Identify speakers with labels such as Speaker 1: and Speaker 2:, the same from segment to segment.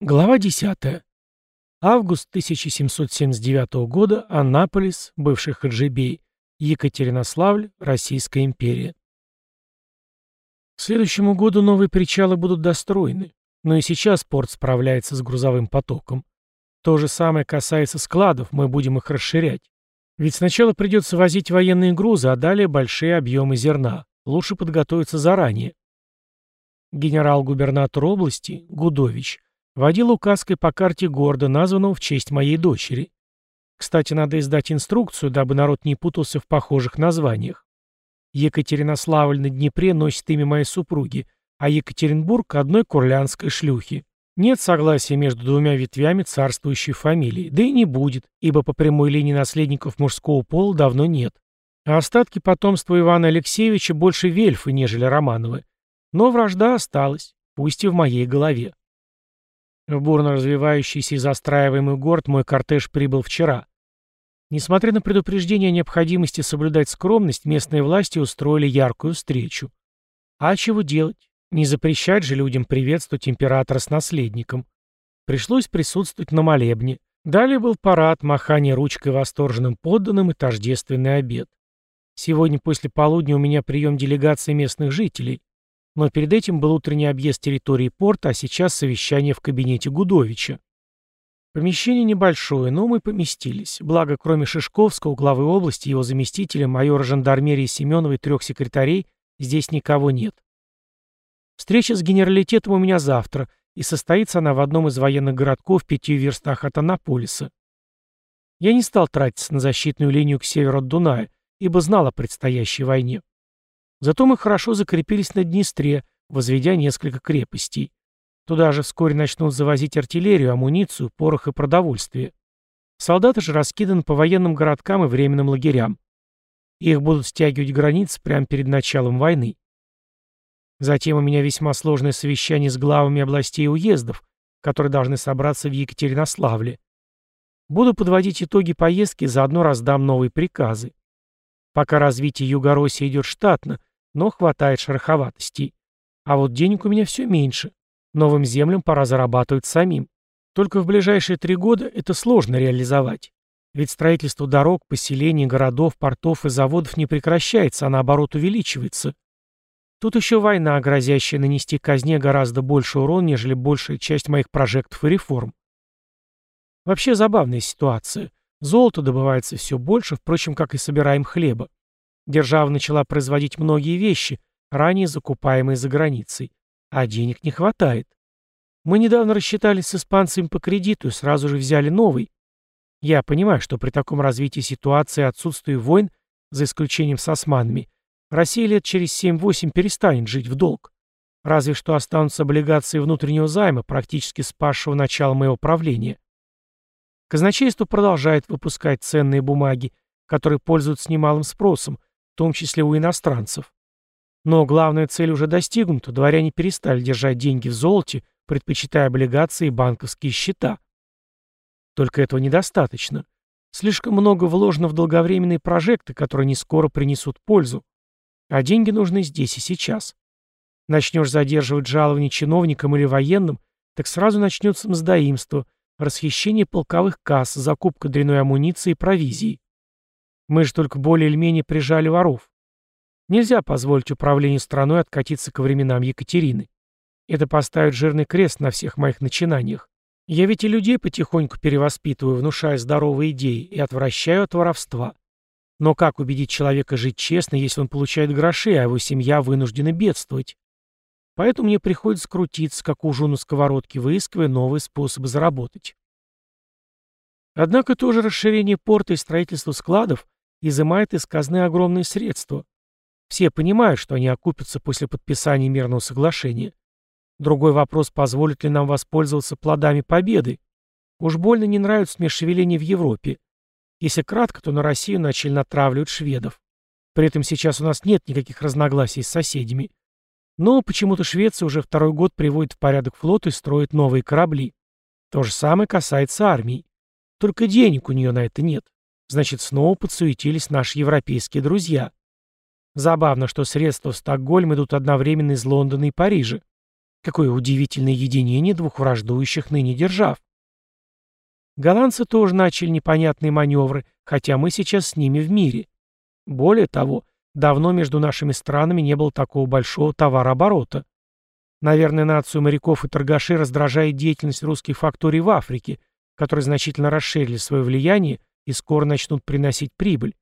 Speaker 1: Глава 10. Август 1779 года. Аннаполис, бывший Хаджибей. Екатеринославль, Российская империя. К следующему году новые причалы будут достроены, но и сейчас порт справляется с грузовым потоком. То же самое касается складов, мы будем их расширять. Ведь сначала придется возить военные грузы, а далее большие объемы зерна. Лучше подготовиться заранее. Генерал-губернатор области, Гудович, Водил указкой по карте города, названного в честь моей дочери. Кстати, надо издать инструкцию, дабы народ не путался в похожих названиях. Екатеринославль на Днепре носит имя моей супруги, а Екатеринбург — одной курлянской шлюхи. Нет согласия между двумя ветвями царствующей фамилии, да и не будет, ибо по прямой линии наследников мужского пола давно нет. А остатки потомства Ивана Алексеевича больше вельфы, нежели Романовы. Но вражда осталась, пусть и в моей голове. В бурно развивающийся и застраиваемый город мой кортеж прибыл вчера. Несмотря на предупреждение о необходимости соблюдать скромность, местные власти устроили яркую встречу. А чего делать? Не запрещать же людям приветствовать императора с наследником. Пришлось присутствовать на молебне. Далее был парад, махание ручкой восторженным подданным и тождественный обед. Сегодня после полудня у меня прием делегации местных жителей. Но перед этим был утренний объезд территории порта, а сейчас совещание в кабинете Гудовича. Помещение небольшое, но мы поместились. Благо, кроме Шишковского, главы области, его заместителя, майора жандармерии Семенова и трех секретарей, здесь никого нет. Встреча с генералитетом у меня завтра, и состоится она в одном из военных городков в пяти верстах от Анаполиса. Я не стал тратиться на защитную линию к северу от Дуная, ибо знал о предстоящей войне. Зато мы хорошо закрепились на Днестре, возведя несколько крепостей. Туда же вскоре начнут завозить артиллерию, амуницию, порох и продовольствие. Солдаты же раскиданы по военным городкам и временным лагерям. Их будут стягивать границы прямо перед началом войны. Затем у меня весьма сложное совещание с главами областей и уездов, которые должны собраться в Екатеринославле. Буду подводить итоги поездки заодно раздам новые приказы. Пока развитие Югороссии идет штатно, но хватает шероховатостей. А вот денег у меня все меньше. Новым землям пора зарабатывать самим. Только в ближайшие три года это сложно реализовать. Ведь строительство дорог, поселений, городов, портов и заводов не прекращается, а наоборот увеличивается. Тут еще война, грозящая нанести казне гораздо больше урон, нежели большая часть моих прожектов и реформ. Вообще забавная ситуация. Золото добывается все больше, впрочем, как и собираем хлеба. Держава начала производить многие вещи, ранее закупаемые за границей. А денег не хватает. Мы недавно рассчитались с испанцами по кредиту и сразу же взяли новый. Я понимаю, что при таком развитии ситуации и отсутствии войн, за исключением с османами, Россия лет через 7-8 перестанет жить в долг. Разве что останутся облигации внутреннего займа, практически спасшего начала моего правления. Казначейство продолжает выпускать ценные бумаги, которые пользуются немалым спросом, том числе у иностранцев. Но главная цель уже достигнута, дворяне перестали держать деньги в золоте, предпочитая облигации и банковские счета. Только этого недостаточно. Слишком много вложено в долговременные прожекты, которые не скоро принесут пользу. А деньги нужны здесь и сейчас. Начнешь задерживать жалования чиновникам или военным, так сразу начнется мздоимство, расхищение полковых касс, закупка дряной амуниции и провизии. Мы же только более или менее прижали воров. Нельзя позволить управлению страной откатиться к временам Екатерины. Это поставит жирный крест на всех моих начинаниях. Я ведь и людей потихоньку перевоспитываю, внушая здоровые идеи, и отвращаю от воровства. Но как убедить человека жить честно, если он получает гроши, а его семья вынуждена бедствовать? Поэтому мне приходится крутиться, как ужу на сковородке, выискивая новые способы заработать. Однако тоже расширение порта и строительство складов изымает из казны огромные средства. Все понимают, что они окупятся после подписания мирного соглашения. Другой вопрос, позволит ли нам воспользоваться плодами победы. Уж больно не нравятся мне шевеления в Европе. Если кратко, то на Россию начали натравливать шведов. При этом сейчас у нас нет никаких разногласий с соседями. Но почему-то Швеция уже второй год приводит в порядок флот и строит новые корабли. То же самое касается армии. Только денег у нее на это нет. Значит, снова подсуетились наши европейские друзья. Забавно, что средства в Стокгольм идут одновременно из Лондона и Парижа. Какое удивительное единение двух враждующих ныне держав. Голландцы тоже начали непонятные маневры, хотя мы сейчас с ними в мире. Более того, давно между нашими странами не было такого большого товарооборота. Наверное, нацию моряков и торгашей раздражает деятельность русских факторий в Африке, которые значительно расширили свое влияние и скоро начнут приносить прибыль.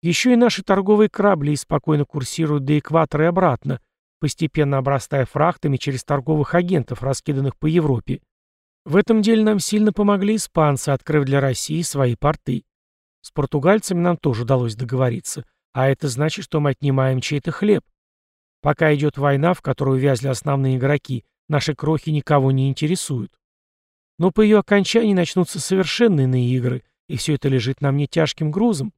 Speaker 1: Еще и наши торговые корабли спокойно курсируют до экватора и обратно, постепенно обрастая фрахтами через торговых агентов, раскиданных по Европе. В этом деле нам сильно помогли испанцы, открыв для России свои порты. С португальцами нам тоже удалось договориться, а это значит, что мы отнимаем чей-то хлеб. Пока идет война, в которую вязли основные игроки, наши крохи никого не интересуют. Но по ее окончании начнутся совершенно иные игры, и все это лежит на мне тяжким грузом.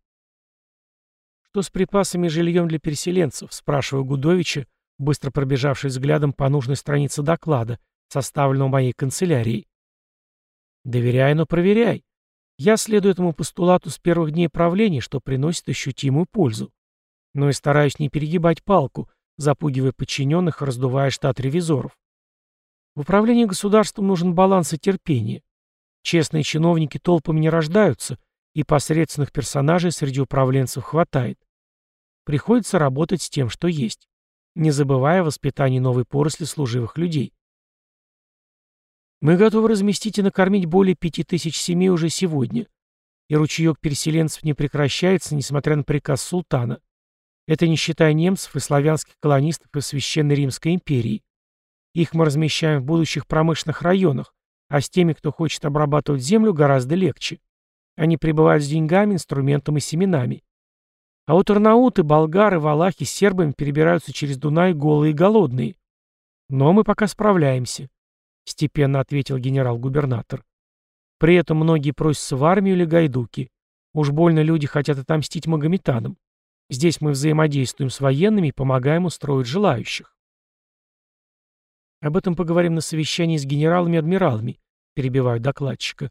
Speaker 1: «Что с припасами и жильем для переселенцев?» – спрашиваю Гудовича, быстро пробежавшись взглядом по нужной странице доклада, составленного моей канцелярией. «Доверяй, но проверяй. Я следую этому постулату с первых дней правления, что приносит ощутимую пользу. Но и стараюсь не перегибать палку, запугивая подчиненных раздувая штат ревизоров. В управлении государством нужен баланс и терпение. Честные чиновники толпами не рождаются, и посредственных персонажей среди управленцев хватает. Приходится работать с тем, что есть, не забывая о воспитании новой поросли служивых людей. Мы готовы разместить и накормить более пяти тысяч семей уже сегодня, и ручеек переселенцев не прекращается, несмотря на приказ султана. Это не считая немцев и славянских колонистов из Священной Римской империи. Их мы размещаем в будущих промышленных районах, а с теми, кто хочет обрабатывать землю, гораздо легче. Они прибывают с деньгами, инструментом и семенами. А вот арнауты, болгары, валахи с сербами перебираются через Дунай голые и голодные. Но мы пока справляемся, — степенно ответил генерал-губернатор. При этом многие просятся в армию или гайдуки. Уж больно люди хотят отомстить магометанам. Здесь мы взаимодействуем с военными и помогаем устроить желающих. Об этом поговорим на совещании с генералами и адмиралами, перебиваю докладчика.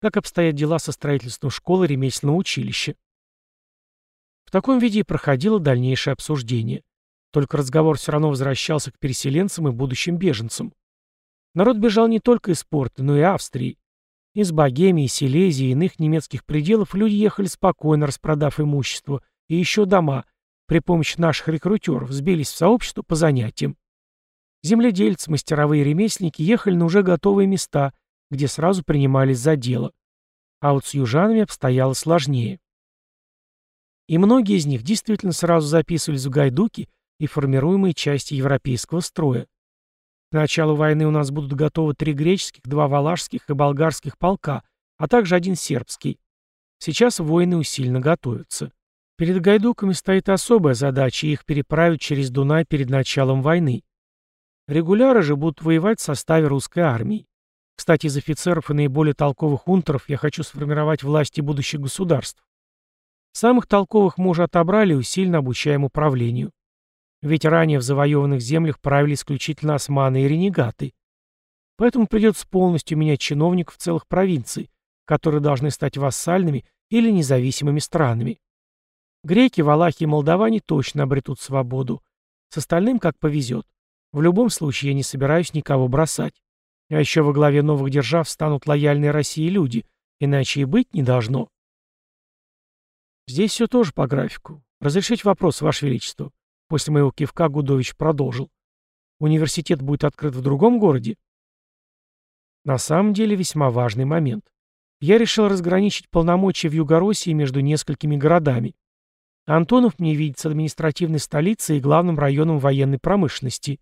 Speaker 1: Как обстоят дела со строительством школы ремесленного училища? В таком виде и проходило дальнейшее обсуждение. Только разговор все равно возвращался к переселенцам и будущим беженцам. Народ бежал не только из порта, но и Австрии. Из Богемии, Силезии и иных немецких пределов люди ехали спокойно, распродав имущество, и еще дома, при помощи наших рекрутеров, сбились в сообщество по занятиям. Земледельцы, мастеровые ремесленники ехали на уже готовые места, где сразу принимались за дело. А вот с южанами обстояло сложнее. И многие из них действительно сразу записывались в гайдуки и формируемые части европейского строя. К началу войны у нас будут готовы три греческих, два валашских и болгарских полка, а также один сербский. Сейчас воины усиленно готовятся. Перед гайдуками стоит особая задача, их переправить через Дунай перед началом войны. Регуляры же будут воевать в составе русской армии. Кстати, из офицеров и наиболее толковых унтеров я хочу сформировать власти будущих государств. Самых толковых мы уже отобрали и усиленно обучаем управлению. Ведь ранее в завоеванных землях правили исключительно османы и ренегаты. Поэтому придется полностью менять чиновников целых провинций, которые должны стать вассальными или независимыми странами. Греки, валахи и молдаване точно обретут свободу. С остальным как повезет. В любом случае я не собираюсь никого бросать. А еще во главе новых держав станут лояльные России люди, иначе и быть не должно. Здесь все тоже по графику. Разрешить вопрос, Ваше Величество. После моего кивка Гудович продолжил. Университет будет открыт в другом городе? На самом деле весьма важный момент. Я решил разграничить полномочия в Югороссии между несколькими городами. Антонов мне видится административной столицей и главным районом военной промышленности.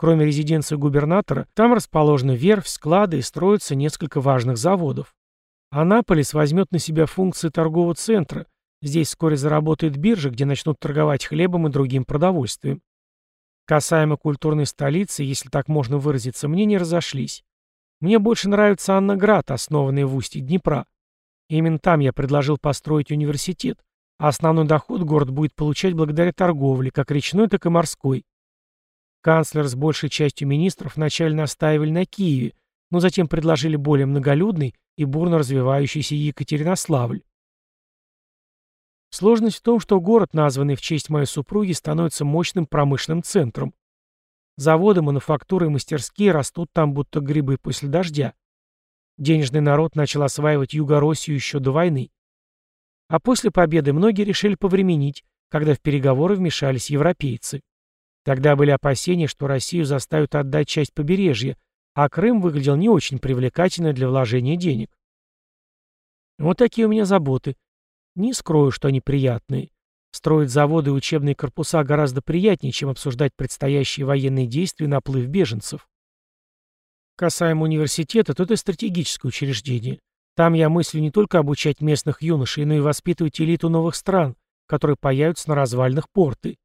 Speaker 1: Кроме резиденции губернатора, там расположены верфь, склады и строятся несколько важных заводов. Анаполис возьмет на себя функции торгового центра. Здесь вскоре заработает биржа, где начнут торговать хлебом и другим продовольствием. Касаемо культурной столицы, если так можно выразиться, мне не разошлись. Мне больше нравится Анна-Град, основанный в устье Днепра. Именно там я предложил построить университет, а основной доход город будет получать благодаря торговле, как речной, так и морской. Канцлер с большей частью министров вначале настаивали на Киеве, но затем предложили более многолюдный и бурно развивающийся Екатеринославль. Сложность в том, что город, названный в честь моей супруги, становится мощным промышленным центром. Заводы, мануфактуры и мастерские растут там будто грибы после дождя. Денежный народ начал осваивать Юго-Россию еще до войны. А после победы многие решили повременить, когда в переговоры вмешались европейцы. Тогда были опасения, что Россию заставят отдать часть побережья, а Крым выглядел не очень привлекательно для вложения денег. Вот такие у меня заботы. Не скрою, что они приятные. Строить заводы и учебные корпуса гораздо приятнее, чем обсуждать предстоящие военные действия и наплыв беженцев. Касаемо университета, то это стратегическое учреждение. Там я мыслю не только обучать местных юношей, но и воспитывать элиту новых стран, которые появятся на развалинах порты.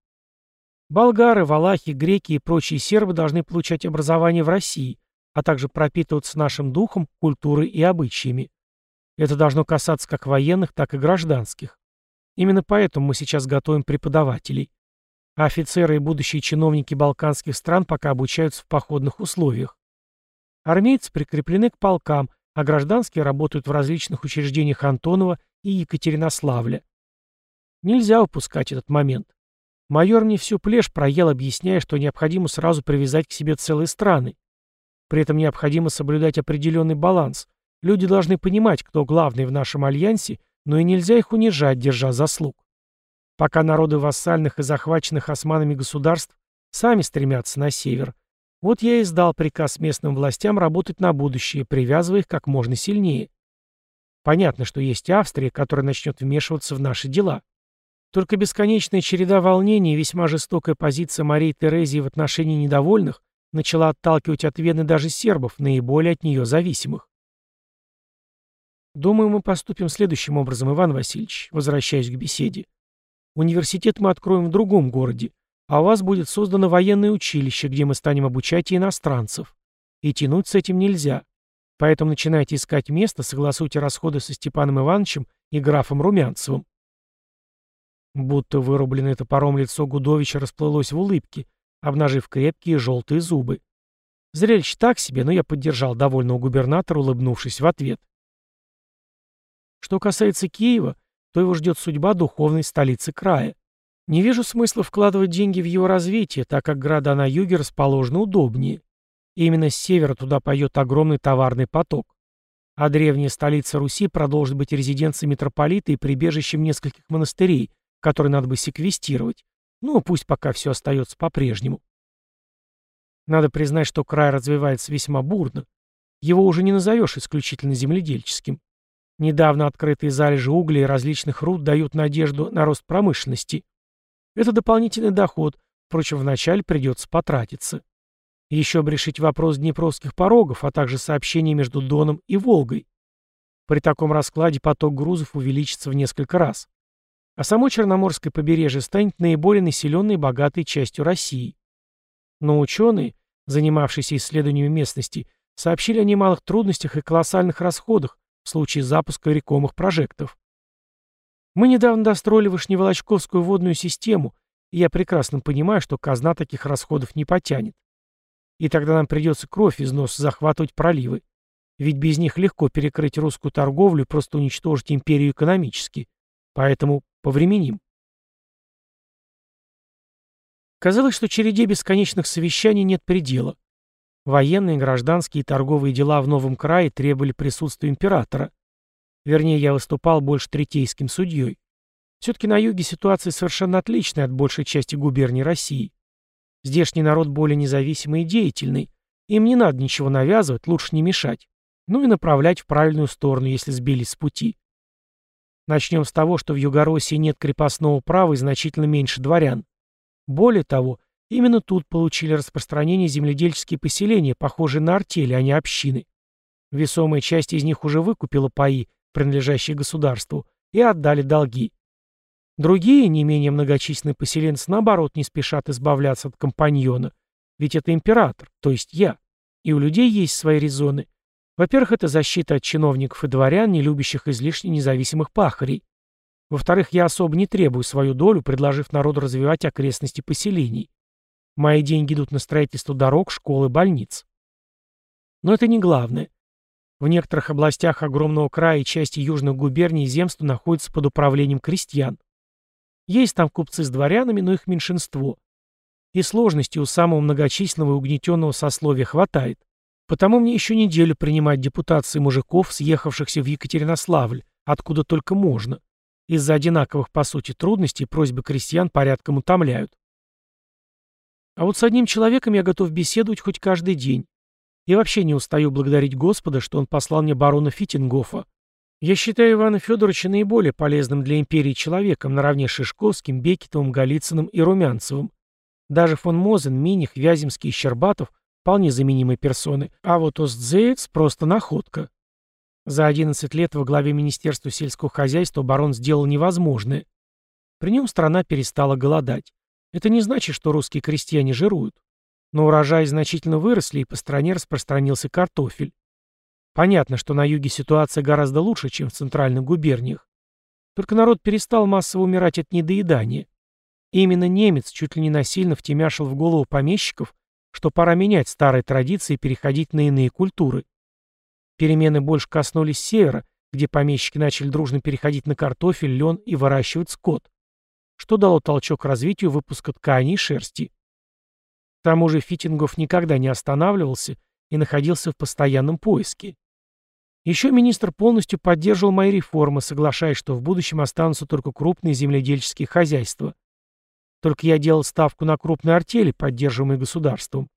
Speaker 1: Болгары, валахи, греки и прочие сербы должны получать образование в России, а также пропитываться нашим духом, культурой и обычаями. Это должно касаться как военных, так и гражданских. Именно поэтому мы сейчас готовим преподавателей. А офицеры и будущие чиновники балканских стран пока обучаются в походных условиях. Армейцы прикреплены к полкам, а гражданские работают в различных учреждениях Антонова и Екатеринославля. Нельзя упускать этот момент. Майор мне всю плешь проел, объясняя, что необходимо сразу привязать к себе целые страны. При этом необходимо соблюдать определенный баланс. Люди должны понимать, кто главный в нашем альянсе, но и нельзя их унижать, держа заслуг. Пока народы вассальных и захваченных османами государств сами стремятся на север. Вот я и сдал приказ местным властям работать на будущее, привязывая их как можно сильнее. Понятно, что есть Австрия, которая начнет вмешиваться в наши дела. Только бесконечная череда волнений и весьма жестокая позиция Марии Терезии в отношении недовольных начала отталкивать от Вены даже сербов, наиболее от нее зависимых. Думаю, мы поступим следующим образом, Иван Васильевич, возвращаясь к беседе. Университет мы откроем в другом городе, а у вас будет создано военное училище, где мы станем обучать иностранцев. И тянуть с этим нельзя. Поэтому начинайте искать место, согласуйте расходы со Степаном Ивановичем и графом Румянцевым. Будто вырубленное топором лицо Гудовича расплылось в улыбке, обнажив крепкие желтые зубы. Зрелище так себе, но я поддержал довольного губернатора, улыбнувшись в ответ. Что касается Киева, то его ждет судьба духовной столицы края. Не вижу смысла вкладывать деньги в его развитие, так как города на юге расположены удобнее. И именно с севера туда поет огромный товарный поток. А древняя столица Руси продолжит быть резиденцией митрополита и прибежищем нескольких монастырей, который надо бы секвестировать. Ну, пусть пока все остается по-прежнему. Надо признать, что край развивается весьма бурно. Его уже не назовешь исключительно земледельческим. Недавно открытые залежи угля и различных руд дают надежду на рост промышленности. Это дополнительный доход, впрочем, вначале придется потратиться. Еще обрешить вопрос днепровских порогов, а также сообщение между Доном и Волгой. При таком раскладе поток грузов увеличится в несколько раз а само Черноморское побережье станет наиболее населенной и богатой частью России. Но ученые, занимавшиеся исследованием местности, сообщили о немалых трудностях и колоссальных расходах в случае запуска рекомых прожектов. Мы недавно достроили Вышневолочковскую водную систему, и я прекрасно понимаю, что казна таких расходов не потянет. И тогда нам придется кровь из носа захватывать проливы. Ведь без них легко перекрыть русскую торговлю и просто уничтожить империю экономически. Поэтому Повременим. Казалось, что череде бесконечных совещаний нет предела. Военные, гражданские и торговые дела в новом крае требовали присутствия императора. Вернее, я выступал больше третейским судьей. Все-таки на юге ситуация совершенно отличная от большей части губерний России. Здешний народ более независимый и деятельный. Им не надо ничего навязывать, лучше не мешать. Ну и направлять в правильную сторону, если сбились с пути. Начнем с того, что в Югороссии нет крепостного права и значительно меньше дворян. Более того, именно тут получили распространение земледельческие поселения, похожие на артели, а не общины. Весомая часть из них уже выкупила паи, принадлежащие государству, и отдали долги. Другие, не менее многочисленные поселенцы, наоборот, не спешат избавляться от компаньона. Ведь это император, то есть я. И у людей есть свои резоны. Во-первых, это защита от чиновников и дворян, не любящих излишне независимых пахарей. Во-вторых, я особо не требую свою долю, предложив народу развивать окрестности поселений. Мои деньги идут на строительство дорог, школ и больниц. Но это не главное. В некоторых областях огромного края и части южных губерний земство находится под управлением крестьян. Есть там купцы с дворянами, но их меньшинство. и сложностей у самого многочисленного и угнетенного сословия хватает. Потому мне еще неделю принимать депутации мужиков, съехавшихся в Екатеринославль, откуда только можно. Из-за одинаковых, по сути, трудностей просьбы крестьян порядком утомляют. А вот с одним человеком я готов беседовать хоть каждый день. И вообще не устаю благодарить Господа, что он послал мне барона Фитингофа. Я считаю Ивана Федоровича наиболее полезным для империи человеком, наравне с Шишковским, Бекетовым, Голицыным и Румянцевым. Даже фон Мозен, Миних, Вяземский и Щербатов вполне заменимые персоны, а вот Остзеец просто находка. За 11 лет во главе Министерства сельского хозяйства барон сделал невозможное. При нем страна перестала голодать. Это не значит, что русские крестьяне жируют. Но урожаи значительно выросли, и по стране распространился картофель. Понятно, что на юге ситуация гораздо лучше, чем в центральных губерниях. Только народ перестал массово умирать от недоедания. И именно немец чуть ли не насильно втемяшил в голову помещиков, что пора менять старые традиции и переходить на иные культуры. Перемены больше коснулись севера, где помещики начали дружно переходить на картофель, лен и выращивать скот, что дало толчок развитию выпуска тканей и шерсти. К тому же Фитингов никогда не останавливался и находился в постоянном поиске. Еще министр полностью поддерживал мои реформы, соглашаясь, что в будущем останутся только крупные земледельческие хозяйства. Только я делал ставку на крупные артели, поддерживаемые государством.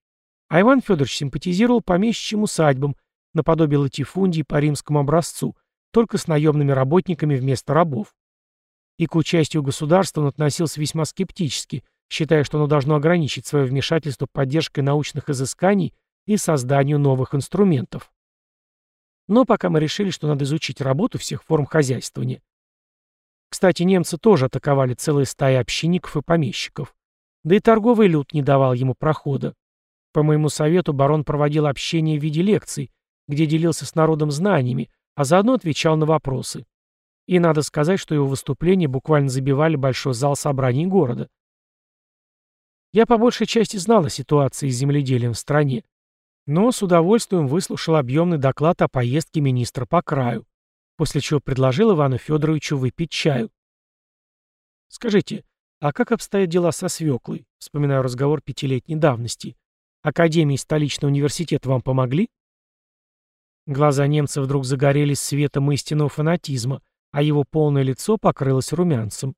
Speaker 1: А Иван Федорович симпатизировал помещичьим усадьбам, наподобие латифундии по римскому образцу, только с наемными работниками вместо рабов. И к участию государства он относился весьма скептически, считая, что оно должно ограничить свое вмешательство поддержкой научных изысканий и созданию новых инструментов. Но пока мы решили, что надо изучить работу всех форм хозяйствования. Кстати, немцы тоже атаковали целые стаи общинников и помещиков. Да и торговый люд не давал ему прохода. По моему совету барон проводил общение в виде лекций, где делился с народом знаниями, а заодно отвечал на вопросы. И надо сказать, что его выступления буквально забивали большой зал собраний города. Я по большей части знал о ситуации с земледелием в стране, но с удовольствием выслушал объемный доклад о поездке министра по краю после чего предложил Ивану Федоровичу выпить чаю. «Скажите, а как обстоят дела со свеклой?» Вспоминаю разговор пятилетней давности. «Академии столичного университета вам помогли?» Глаза немца вдруг загорелись светом истинного фанатизма, а его полное лицо покрылось румянцем.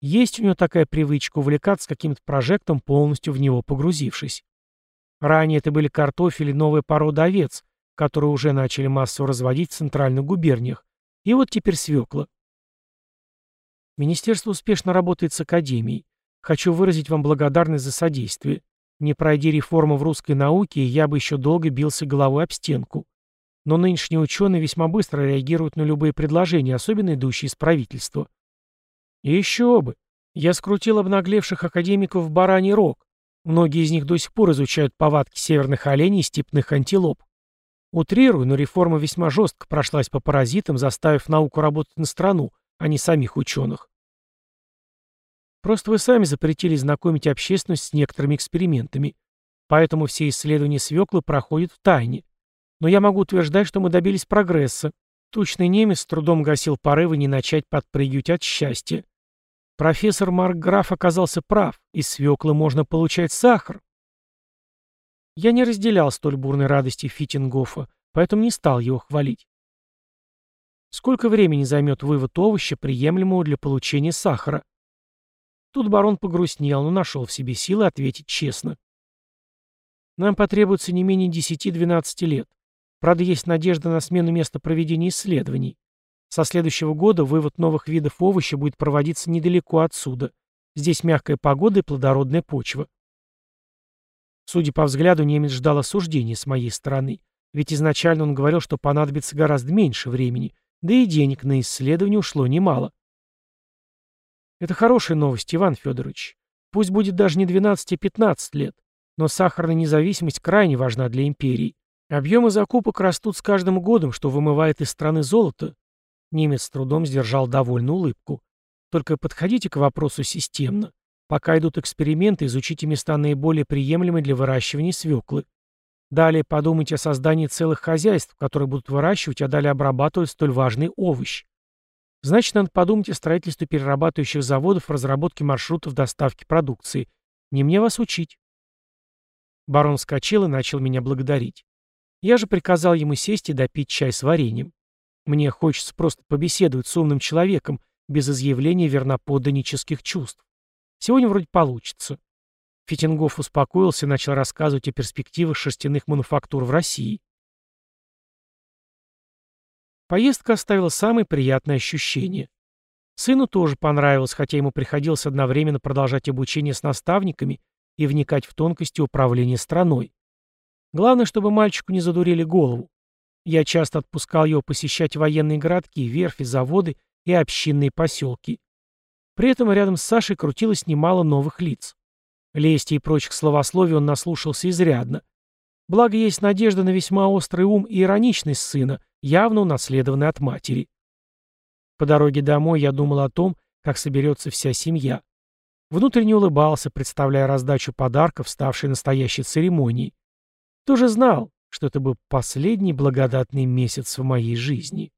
Speaker 1: Есть у него такая привычка увлекаться каким-то прожектом, полностью в него погрузившись. Ранее это были картофель и новая овец, которые уже начали массово разводить в центральных губерниях. И вот теперь свекла. Министерство успешно работает с Академией. Хочу выразить вам благодарность за содействие. Не пройди реформу в русской науке, я бы еще долго бился головой об стенку. Но нынешние ученые весьма быстро реагируют на любые предложения, особенно идущие из правительства. И еще бы. Я скрутил обнаглевших академиков в бараний рог. Многие из них до сих пор изучают повадки северных оленей и степных антилоп. Утрирую, но реформа весьма жестко прошлась по паразитам, заставив науку работать на страну, а не самих ученых. Просто вы сами запретили знакомить общественность с некоторыми экспериментами. Поэтому все исследования свеклы проходят в тайне. Но я могу утверждать, что мы добились прогресса. Тучный немец с трудом гасил порывы не начать подпрыгивать от счастья. Профессор Марк Граф оказался прав. Из свеклы можно получать сахар. Я не разделял столь бурной радости Фитингофа, поэтому не стал его хвалить. Сколько времени займет вывод овоща, приемлемого для получения сахара? Тут барон погрустнел, но нашел в себе силы ответить честно. Нам потребуется не менее 10-12 лет. Правда, есть надежда на смену места проведения исследований. Со следующего года вывод новых видов овоща будет проводиться недалеко отсюда. Здесь мягкая погода и плодородная почва. Судя по взгляду, немец ждал осуждения с моей стороны, ведь изначально он говорил, что понадобится гораздо меньше времени, да и денег на исследование ушло немало. Это хорошая новость, Иван Федорович. Пусть будет даже не 12, а 15 лет, но сахарная независимость крайне важна для империи. Объемы закупок растут с каждым годом, что вымывает из страны золото. Немец с трудом сдержал довольную улыбку. Только подходите к вопросу системно. Пока идут эксперименты, изучите места наиболее приемлемые для выращивания свеклы. Далее подумайте о создании целых хозяйств, которые будут выращивать, а далее обрабатывать столь важный овощ. Значит, надо подумать о строительстве перерабатывающих заводов, разработке маршрутов доставки продукции. Не мне вас учить. Барон вскочил и начал меня благодарить. Я же приказал ему сесть и допить чай с вареньем. Мне хочется просто побеседовать с умным человеком, без изъявления верноподданнических чувств. Сегодня вроде получится. Фитингоф успокоился и начал рассказывать о перспективах шерстяных мануфактур в России. Поездка оставила самые приятные ощущения. Сыну тоже понравилось, хотя ему приходилось одновременно продолжать обучение с наставниками и вникать в тонкости управления страной. Главное, чтобы мальчику не задурили голову. Я часто отпускал его посещать военные городки, верфи, заводы и общинные поселки. При этом рядом с Сашей крутилось немало новых лиц. Лести и прочих словословий он наслушался изрядно. Благо есть надежда на весьма острый ум и ироничность сына, явно унаследованный от матери. По дороге домой я думал о том, как соберется вся семья. Внутренне улыбался, представляя раздачу подарков, ставшей настоящей церемонией. Тоже знал, что это был последний благодатный месяц в моей жизни.